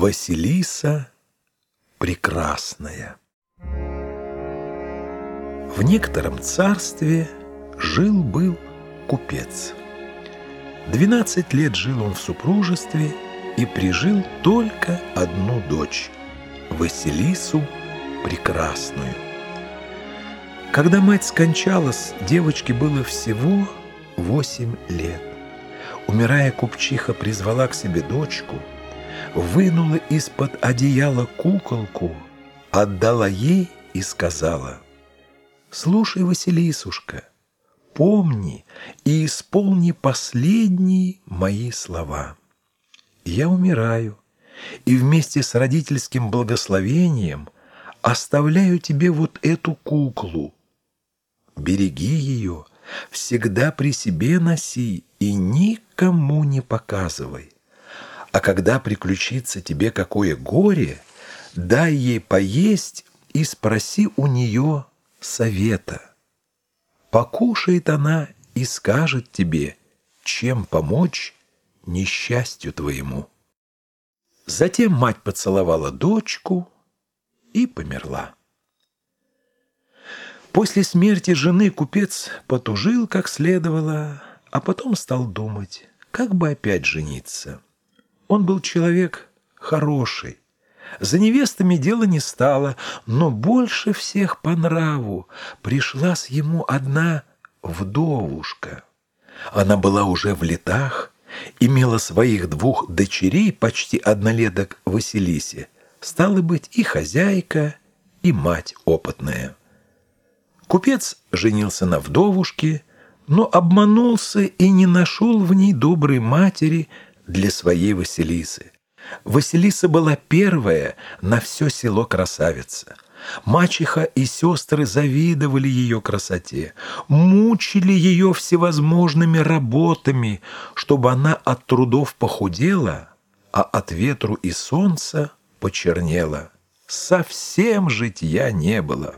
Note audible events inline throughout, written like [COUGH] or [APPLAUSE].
Василиса прекрасная. В некотором царстве жил-был купец. Двенадцать лет жил он в супружестве и прижил только одну дочь, Василису прекрасную. Когда мать скончалась, девочке было всего восемь лет. Умирая, купчиха призвала к себе дочку – вынула из-под одеяла куколку, отдала ей и сказала, «Слушай, Василисушка, помни и исполни последние мои слова. Я умираю, и вместе с родительским благословением оставляю тебе вот эту куклу. Береги ее, всегда при себе носи и никому не показывай. А когда приключится тебе какое горе, дай ей поесть и спроси у нее совета. Покушает она и скажет тебе, чем помочь несчастью твоему. Затем мать поцеловала дочку и померла. После смерти жены купец потужил как следовало, а потом стал думать, как бы опять жениться. Он был человек хороший. За невестами дело не стало, но больше всех по нраву пришлась ему одна вдовушка. Она была уже в летах, имела своих двух дочерей, почти однолеток Василисе, стала быть и хозяйка, и мать опытная. Купец женился на вдовушке, но обманулся и не нашел в ней доброй матери, для своей Василисы. Василиса была первая на все село красавица. Мачеха и сестры завидовали ее красоте, мучили ее всевозможными работами, чтобы она от трудов похудела, а от ветру и солнца почернела. Совсем житья не было.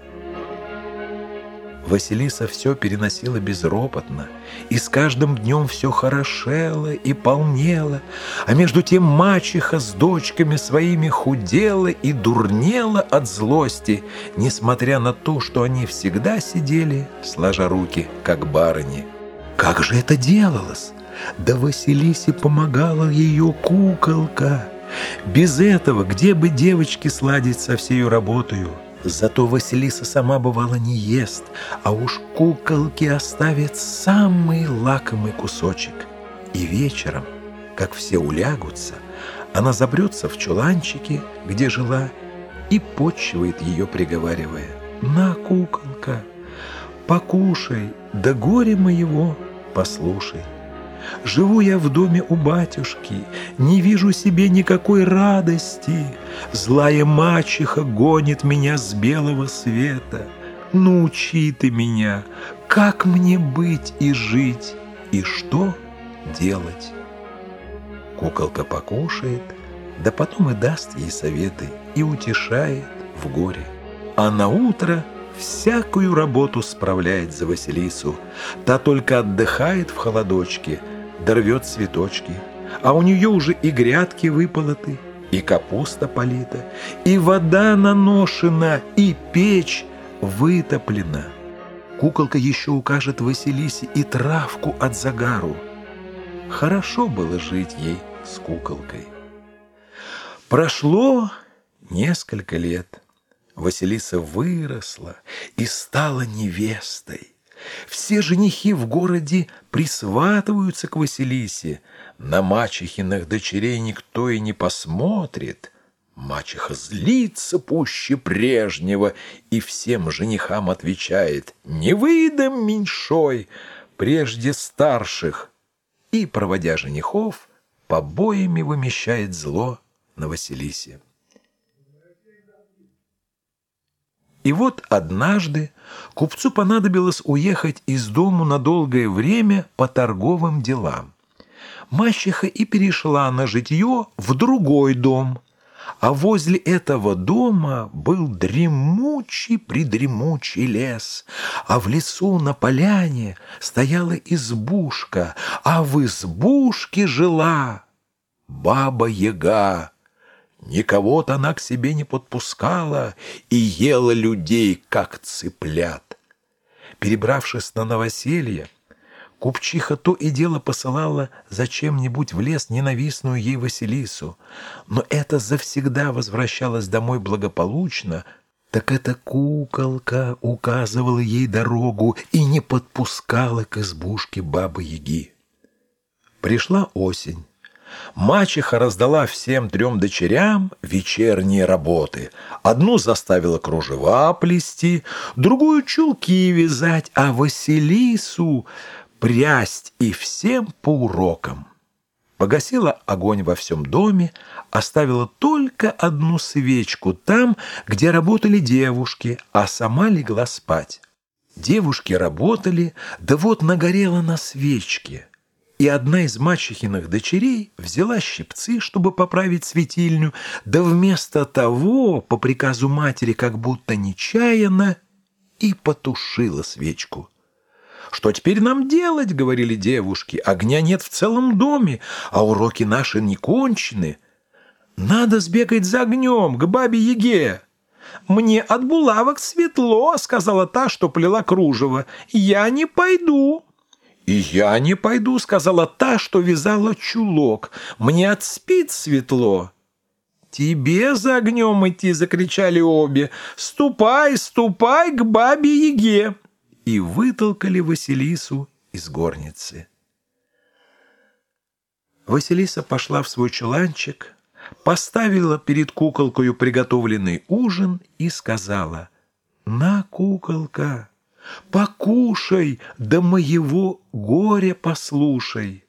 Василиса все переносила безропотно, и с каждым днем все хорошело и полнело, а между тем мачеха с дочками своими худела и дурнела от злости, несмотря на то, что они всегда сидели, сложа руки, как барыни. Как же это делалось? Да Василисе помогала ее куколка. Без этого где бы девочки сладить со всею работою? Зато Василиса сама бывало не ест, а уж куколки оставит самый лакомый кусочек. И вечером, как все улягутся, она забрется в чуланчике, где жила, и почивает ее, приговаривая, «На, куколка, покушай, да горе моего послушай». Живу я в доме у батюшки, не вижу себе никакой радости. Злая мачеха гонит меня с белого света. Научи ты меня, как мне быть и жить, и что делать. Куколка покушает, да потом и даст ей советы, и утешает в горе. А на утро всякую работу справляет за Василису. Та только отдыхает в холодочке – дорвет цветочки, а у нее уже и грядки выполоты, и капуста полита, и вода наношена, и печь вытоплена. Куколка еще укажет Василисе и травку от загару. Хорошо было жить ей с куколкой. Прошло несколько лет. Василиса выросла и стала невестой. Все женихи в городе присватываются к Василисе. На мачехиных дочерей никто и не посмотрит. Мачеха злится пуще прежнего и всем женихам отвечает «Не выдам меньшой, прежде старших» и, проводя женихов, побоями вымещает зло на Василисе. И вот однажды купцу понадобилось уехать из дому на долгое время по торговым делам. Мачеха и перешла на житье в другой дом, а возле этого дома был дремучий-придремучий лес, а в лесу на поляне стояла избушка, а в избушке жила баба-яга, Никого-то она к себе не подпускала и ела людей, как цыплят. Перебравшись на новоселье, Купчиха то и дело посылала зачем-нибудь в лес ненавистную ей Василису, но это завсегда возвращалась домой благополучно, так эта куколка указывала ей дорогу и не подпускала к избушке бабы-яги. Пришла осень. Мачеха раздала всем трем дочерям вечерние работы. Одну заставила кружева плести, другую чулки вязать, а Василису прясть и всем по урокам. Погасила огонь во всем доме, оставила только одну свечку там, где работали девушки, а сама легла спать. Девушки работали, да вот нагорела на свечке. И одна из мачехиных дочерей взяла щипцы, чтобы поправить светильню, да вместо того, по приказу матери, как будто нечаянно, и потушила свечку. «Что теперь нам делать?» — говорили девушки. «Огня нет в целом доме, а уроки наши не кончены. Надо сбегать за огнем к бабе Еге». «Мне от булавок светло», — сказала та, что плела кружево. «Я не пойду». «И я не пойду», — сказала та, что вязала чулок. «Мне от спит светло». «Тебе за огнем идти!» — закричали обе. «Ступай, ступай к бабе Еге!» и вытолкали Василису из горницы. Василиса пошла в свой чуланчик, поставила перед куколкою приготовленный ужин и сказала, «На, куколка, покушай, да моего горя послушай.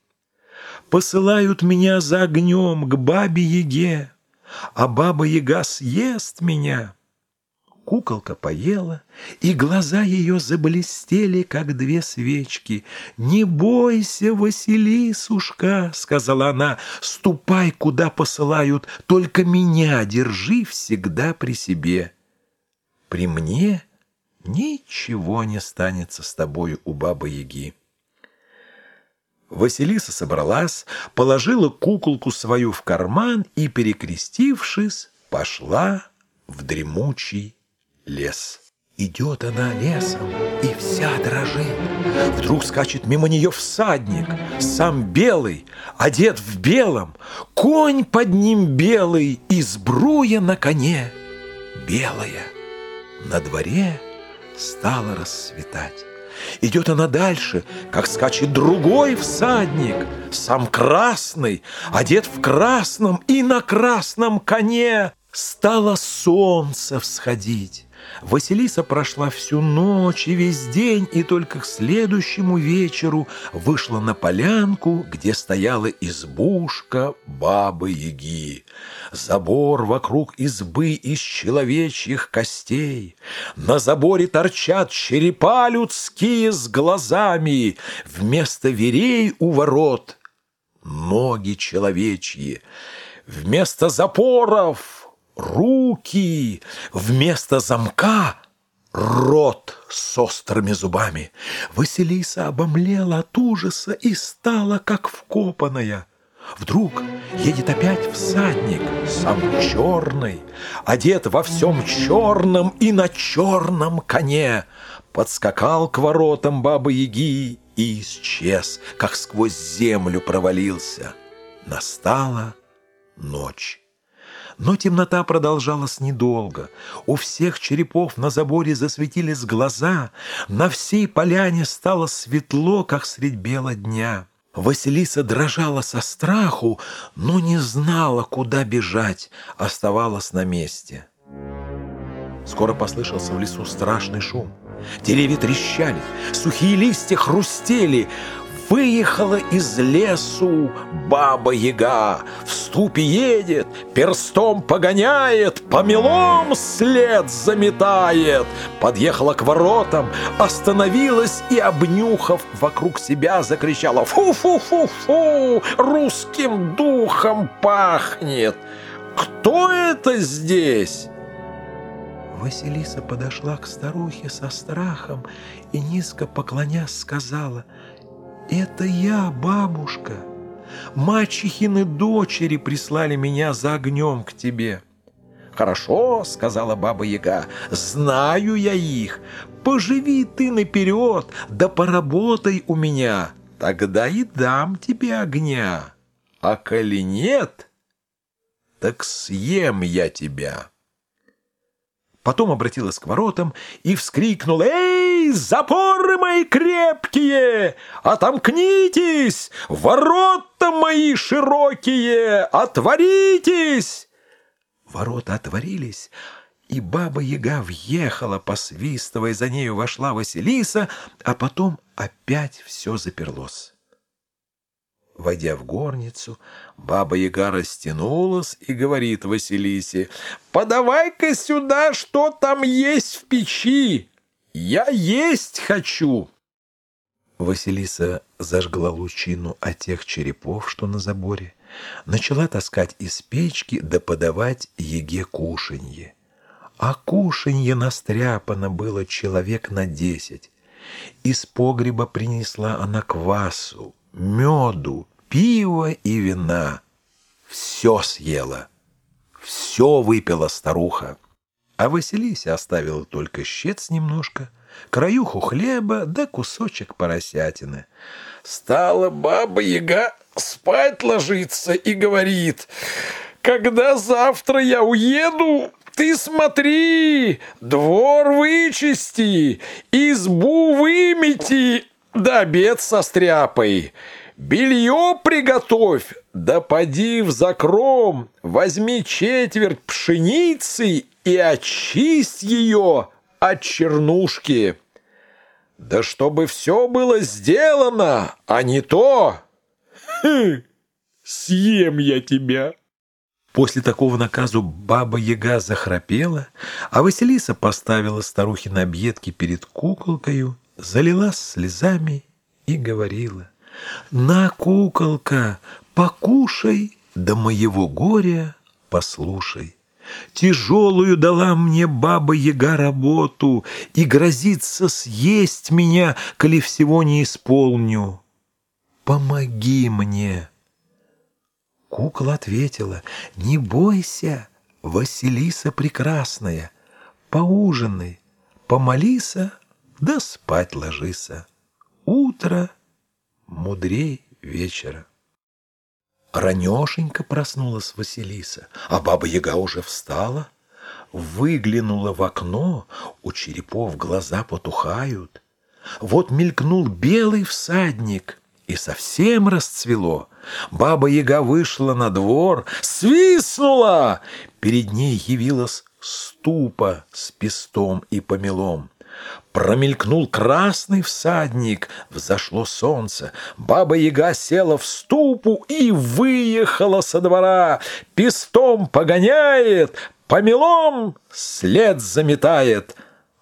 Посылают меня за огнем к бабе-яге, а баба-яга съест меня». Куколка поела, и глаза ее заблестели, как две свечки. «Не бойся, Василисушка!» — сказала она. «Ступай, куда посылают, только меня держи всегда при себе. При мне ничего не станется с тобою у Бабы-Яги». Василиса собралась, положила куколку свою в карман и, перекрестившись, пошла в дремучий лес. Идет она лесом, и вся дрожит. Вдруг скачет мимо нее всадник, сам белый, одет в белом, конь под ним белый, и сбруя на коне белая. На дворе стало расцветать. Идет она дальше, как скачет другой всадник, сам красный, одет в красном и на красном коне. Стало солнце всходить. Василиса прошла всю ночь и весь день, и только к следующему вечеру вышла на полянку, где стояла избушка бабы-яги. Забор вокруг избы из человечьих костей. На заборе торчат черепа людские с глазами. Вместо верей у ворот ноги человечьи. Вместо запоров руки, вместо замка рот с острыми зубами. Василиса обомлела от ужаса и стала как вкопанная. Вдруг едет опять всадник, сам черный, одет во всем черном и на черном коне. Подскакал к воротам бабы-яги и исчез, как сквозь землю провалился. Настала ночь. Но темнота продолжалась недолго. У всех черепов на заборе засветились глаза. На всей поляне стало светло, как средь бела дня. Василиса дрожала со страху, но не знала, куда бежать, оставалась на месте. Скоро послышался в лесу страшный шум. Деревья трещали, сухие листья хрустели. Выехала из лесу баба-яга, в ступе едет, перстом погоняет, помелом след заметает. Подъехала к воротам, остановилась и, обнюхав вокруг себя, закричала «Фу-фу-фу-фу! Русским духом пахнет! Кто это здесь?» Василиса подошла к старухе со страхом и, низко поклонясь, сказала — «Это я, бабушка. Мачехины дочери прислали меня за огнем к тебе». «Хорошо», — сказала Баба-Яга, — «знаю я их. Поживи ты наперед, да поработай у меня, тогда и дам тебе огня. А коли нет, так съем я тебя». Потом обратилась к воротам и вскрикнула «Эй, запоры мои крепкие! Отомкнитесь! Ворота мои широкие! Отворитесь!» Ворота отворились, и баба-яга въехала, посвистывая, за нею вошла Василиса, а потом опять все заперлось. Войдя в горницу, баба-яга растянулась и говорит Василисе, «Подавай-ка сюда, что там есть в печи! Я есть хочу!» Василиса зажгла лучину от тех черепов, что на заборе, начала таскать из печки да подавать еге кушанье. А кушанье настряпано было человек на десять. Из погреба принесла она квасу, меду, пива и вина. Все съела, все выпила старуха. А Василисе оставила только щец немножко, краюху хлеба да кусочек поросятины. Стала баба-яга спать ложится и говорит, «Когда завтра я уеду, ты смотри, двор вычисти, избу вымети, да обед состряпай, белье приготовь, да поди в закром, возьми четверть пшеницы и очисть ее от чернушки». Да чтобы все было сделано, а не то... Съем я тебя. После такого наказу баба-яга захрапела, а Василиса поставила старухи на объедки перед куколкою, залилась слезами и говорила, «На, куколка, покушай, да моего горя послушай». Тяжелую дала мне баба-яга работу и грозится съесть меня, коли всего не исполню. Помоги мне. Кукла ответила, не бойся, Василиса прекрасная, поужинай, помолися, да спать ложися. Утро мудрей вечера. Ранешенько проснулась Василиса, а баба-яга уже встала, выглянула в окно, у черепов глаза потухают. Вот мелькнул белый всадник, и совсем расцвело. Баба-яга вышла на двор, свистнула! Перед ней явилась ступа с пестом и помелом. Промелькнул красный всадник, взошло солнце. Баба-яга села в ступу и выехала со двора. Пестом погоняет, помелом след заметает.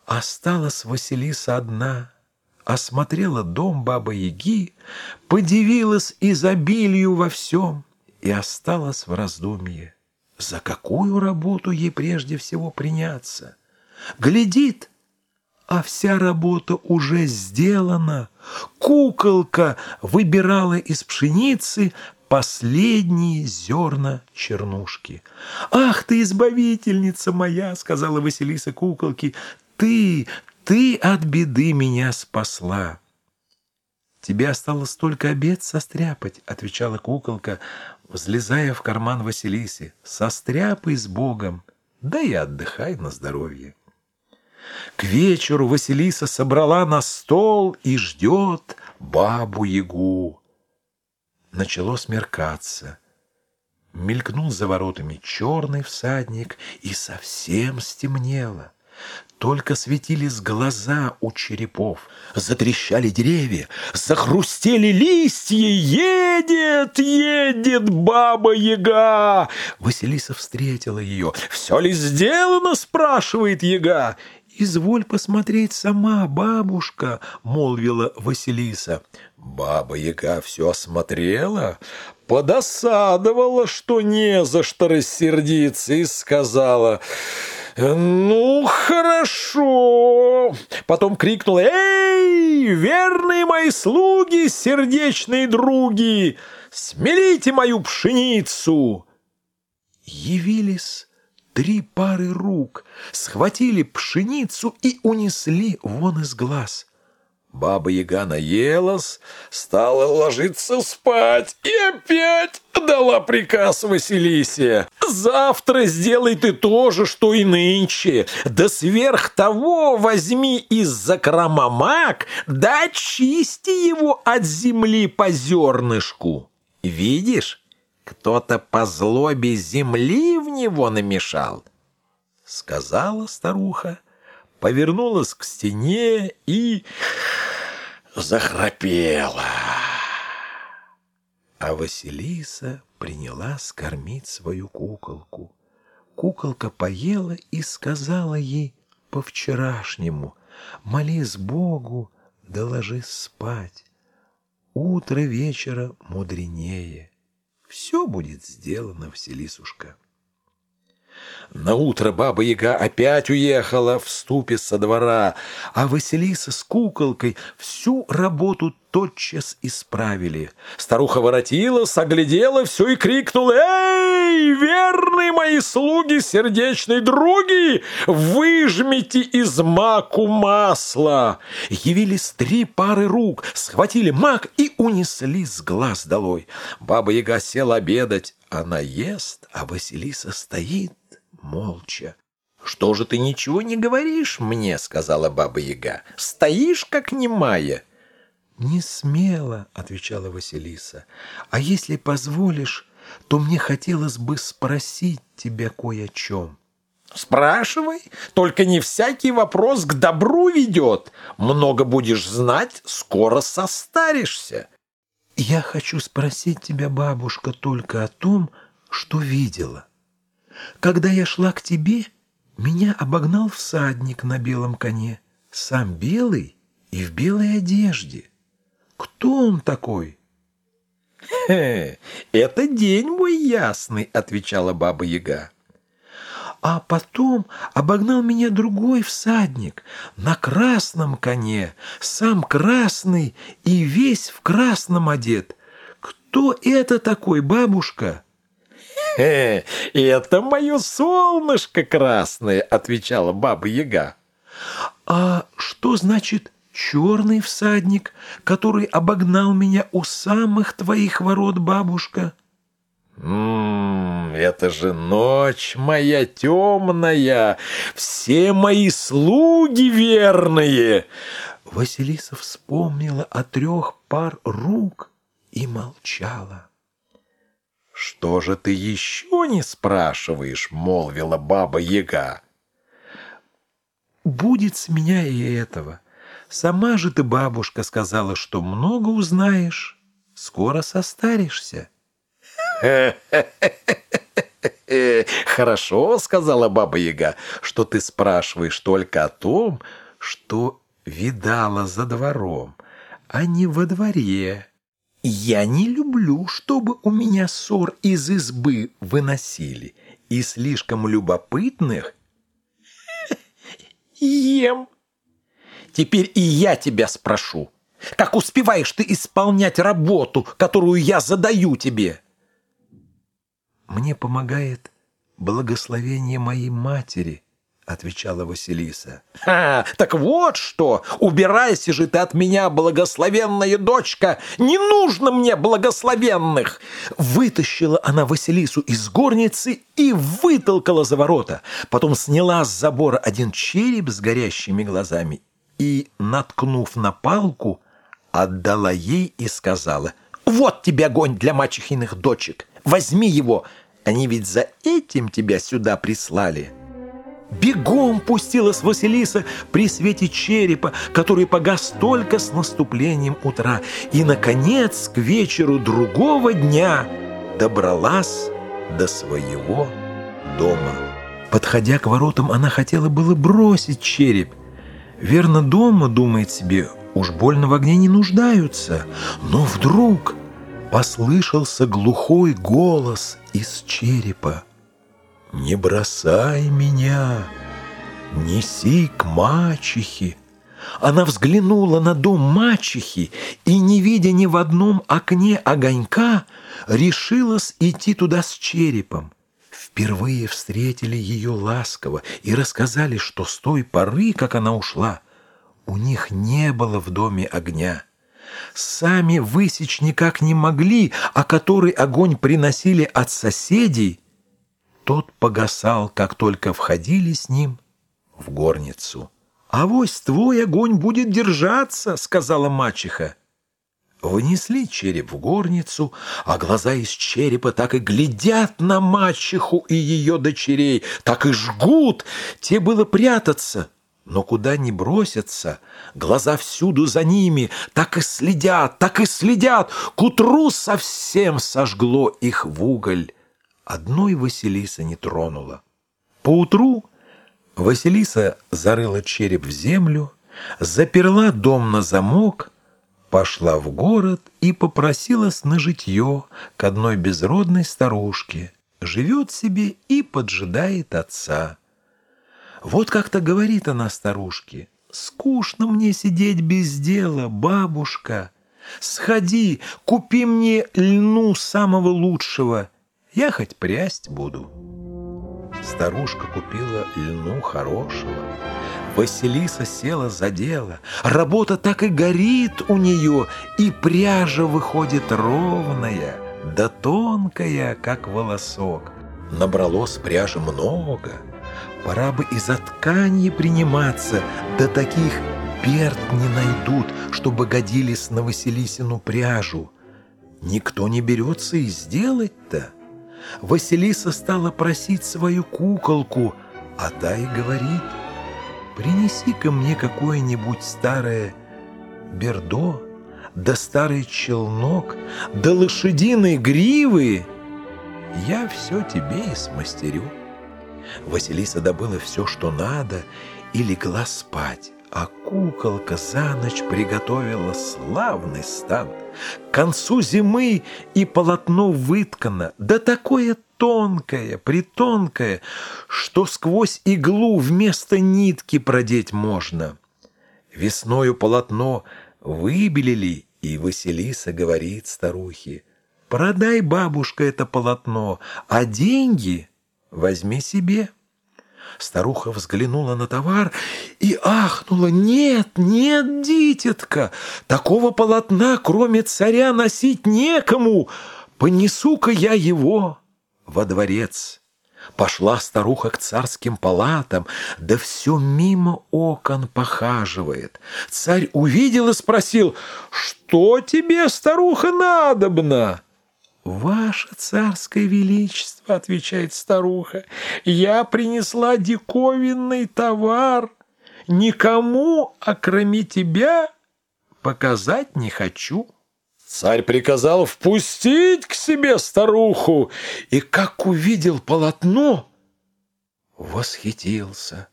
Осталась Василиса одна, осмотрела дом Бабы-Яги, подивилась изобилию во всем и осталась в раздумье. За какую работу ей прежде всего приняться? Глядит, а вся работа уже сделана. Куколка выбирала из пшеницы последние зерна чернушки. «Ах ты, избавительница моя!» — сказала Василиса куколке. «Ты, ты от беды меня спасла!» «Тебе осталось только обед состряпать», — отвечала куколка, взлезая в карман Василисы. «Состряпай с Богом, да и отдыхай на здоровье». К вечеру Василиса собрала на стол и ждет бабу-ягу. Начало смеркаться. Мелькнул за воротами черный всадник, и совсем стемнело. Только светились глаза у черепов, затрещали деревья, захрустели листья. Едет, едет баба-яга! Василиса встретила ее. «Все ли сделано?» — спрашивает яга. «Изволь посмотреть сама, бабушка», — молвила Василиса. Баба-яга все осмотрела, подосадовала, что не за что рассердиться, и сказала... «Ну, хорошо!» Потом крикнула «Эй, верные мои слуги, сердечные други! смелите мою пшеницу!» Явились три пары рук, схватили пшеницу и унесли вон из глаз. Баба-яга наелась, стала ложиться спать и опять дала приказ Василисе. «Завтра сделай ты то же, что и нынче, да сверх того возьми из закрома мак, да очисти его от земли по зернышку. Видишь, кто-то по злобе земли в него намешал». Сказала старуха, повернулась к стене и захрапела. А Василиса приняла скормить свою куколку. Куколка поела и сказала ей по-вчерашнему, «Молись Богу, да ложись спать. Утро вечера мудренее. Все будет сделано, Василисушка». На утро баба-яга опять уехала в ступе со двора, а Василиса с куколкой всю работу тотчас исправили. Старуха воротилась, оглядела все и крикнула «Эй, верные мои слуги, сердечные други, выжмите из маку масло!» Явились три пары рук, схватили мак и унесли с глаз долой. Баба-яга села обедать, она ест, а Василиса стоит молча. «Что же ты ничего не говоришь мне?» — сказала Баба-Яга. «Стоишь, как немая». «Не смело», — отвечала Василиса. «А если позволишь, то мне хотелось бы спросить тебя кое о чем». «Спрашивай, только не всякий вопрос к добру ведет. Много будешь знать, скоро состаришься». «Я хочу спросить тебя, бабушка, только о том, что видела». Когда я шла к тебе, меня обогнал всадник на белом коне, сам белый и в белой одежде. Кто он такой? «Хе, это день мой ясный», — отвечала баба Яга. А потом обогнал меня другой всадник на красном коне, сам красный и весь в красном одет. Кто это такой, бабушка?» «Хе, это мое солнышко красное», — отвечала баба Яга. «А что значит черный всадник, который обогнал меня у самых твоих ворот, бабушка?» «Ммм, это же ночь моя темная, все мои слуги верные!» Василиса вспомнила о трех пар рук и молчала. «Что же ты еще не спрашиваешь?» — молвила баба-яга. «Будет с меня и этого. Сама же ты, бабушка, сказала, что много узнаешь, скоро состаришься». [LAUGHS] «Хорошо», — сказала Баба-Яга, — «что ты спрашиваешь только о том, что видала за двором, а не во дворе». Я не люблю, чтобы у меня ссор из избы выносили, и слишком любопытных [LAUGHS] ем. Теперь и я тебя спрошу, как успеваешь ты исполнять работу, которую я задаю тебе? Мне помогает благословение моей матери, — отвечала Василиса. «Ха, так вот что! Убирайся же ты от меня, благословенная дочка! Не нужно мне благословенных!» Вытащила она Василису из горницы и вытолкала за ворота. Потом сняла с забора один череп с горящими глазами и, наткнув на палку, отдала ей и сказала, «Вот тебе огонь для мачехиных дочек! Возьми его! Они ведь за этим тебя сюда прислали!» Бегом пустилась Василиса при свете черепа, который погас только с наступлением утра, и, наконец, к вечеру другого дня добралась до своего дома. Подходя к воротам, она хотела было бросить череп. Верно, дома, думает себе, уж больно в огне не нуждаются. Но вдруг послышался глухой голос из черепа. Не бросай меня, неси к мачехе, Она взглянула на дом мачехи и, не видя ни в одном окне огонька, решилась идти туда с черепом. Впервые встретили ее ласково и рассказали, что с той поры, как она ушла, у них не было в доме огня. Сами высечь никак не могли, а который огонь приносили от соседей, тот погасал, как только входили с ним в горницу. «Авось твой огонь будет держаться», — сказала мачеха. Внесли череп в горницу, а глаза из черепа так и глядят на мачеху и ее дочерей, так и жгут, те было прятаться. Но куда ни бросятся, глаза всюду за ними, так и следят, так и следят, к утру совсем сожгло их в уголь. Одной Василиса не тронула. Поутру Василиса зарыла череп в землю, заперла дом на замок, пошла в город и попросилась на житье к одной безродной старушке. Живет себе и поджидает отца. Вот как-то говорит она старушке, «Скучно мне сидеть без дела, бабушка. Сходи, купи мне льну самого лучшего, я хоть прясть буду». Старушка купила льну хорошего. Василиса села за дело. Работа так и горит у нее, и пряжа выходит ровная, да тонкая, как волосок. Набралось пряжи много. Пора бы и за тканье приниматься, да таких перт не найдут, чтобы годились на Василисину пряжу. Никто не берется и сделать-то. Василиса стала просить свою куколку, а та и говорит, «Принеси-ка мне какое-нибудь старое бердо, да старый челнок, да лошадиные гривы, я все тебе и смастерю». Василиса добыла все, что надо, и легла спать. А куколка за ночь приготовила славный стан. К концу зимы и полотно выткано, да такое тонкое, притонкое, что сквозь иглу вместо нитки продеть можно. Весною полотно выбелили, и Василиса говорит старухе, «Продай, бабушка, это полотно, а деньги возьми себе». Старуха взглянула на товар и ахнула. «Нет, нет, дитятка, такого полотна, кроме царя, носить некому. Понесу-ка я его во дворец». Пошла старуха к царским палатам, да все мимо окон похаживает. Царь увидел и спросил, «Что тебе, старуха, надобно?» «Ваше царское величество», — отвечает старуха, — «я принесла диковинный товар. Никому, а кроме тебя, показать не хочу». Царь приказал впустить к себе старуху, и как увидел полотно, восхитился.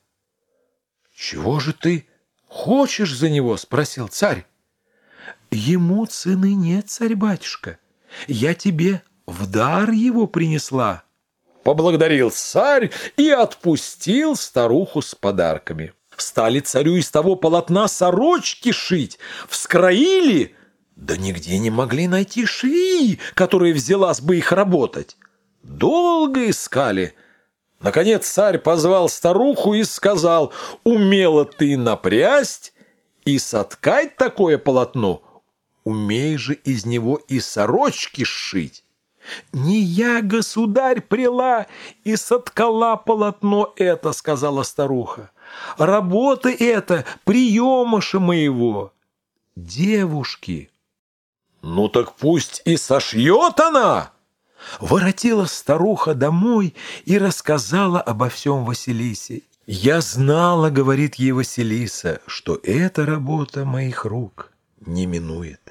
«Чего же ты хочешь за него?» — спросил царь. «Ему цены нет, царь-батюшка». Я тебе в дар его принесла». Поблагодарил царь и отпустил старуху с подарками. Стали царю из того полотна сорочки шить, вскроили, да нигде не могли найти швеи, которая взялась бы их работать. Долго искали. Наконец царь позвал старуху и сказал, «Умела ты напрясть и соткать такое полотно, умей же из него и сорочки сшить. «Не я, государь, прила и соткала полотно это», — сказала старуха. «Работа это приемыша моего, девушки». «Ну так пусть и сошьет она!» Воротила старуха домой и рассказала обо всем Василисе. «Я знала, — говорит ей Василиса, — что эта работа моих рук не минует».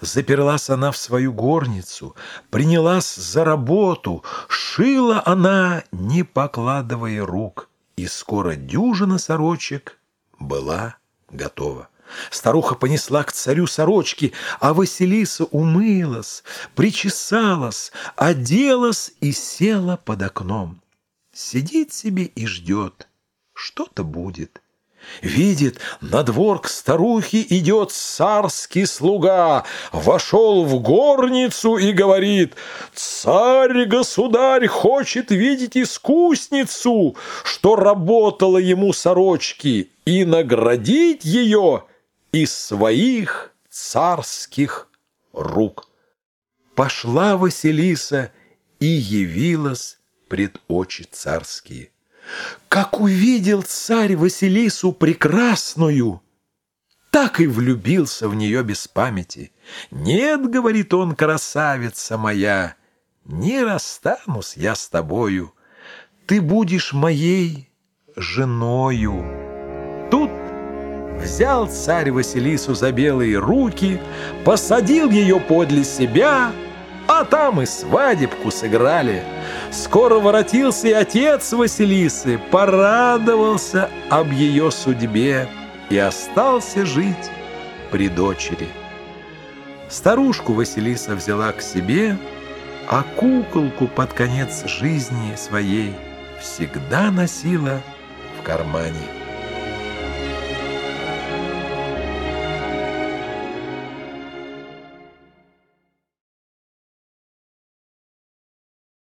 Заперлась она в свою горницу, принялась за работу, шила она, не покладывая рук, и скоро дюжина сорочек была готова. Старуха понесла к царю сорочки, а Василиса умылась, причесалась, оделась и села под окном. Сидит себе и ждет, что-то будет. Видит, на двор к старухе идет царский слуга, Вошел в горницу и говорит, «Царь-государь хочет видеть искусницу, Что работала ему сорочки, и наградить ее из своих царских рук». Пошла Василиса и явилась пред очи царские. Как увидел царь Василису прекрасную, так и влюбился в нее без памяти. «Нет, — говорит он, — красавица моя, не расстанусь я с тобою, ты будешь моей женою». Тут взял царь Василису за белые руки, посадил ее подле себя — а там и свадебку сыграли. Скоро воротился и отец Василисы, порадовался об ее судьбе и остался жить при дочери. Старушку Василиса взяла к себе, а куколку под конец жизни своей всегда носила в кармане.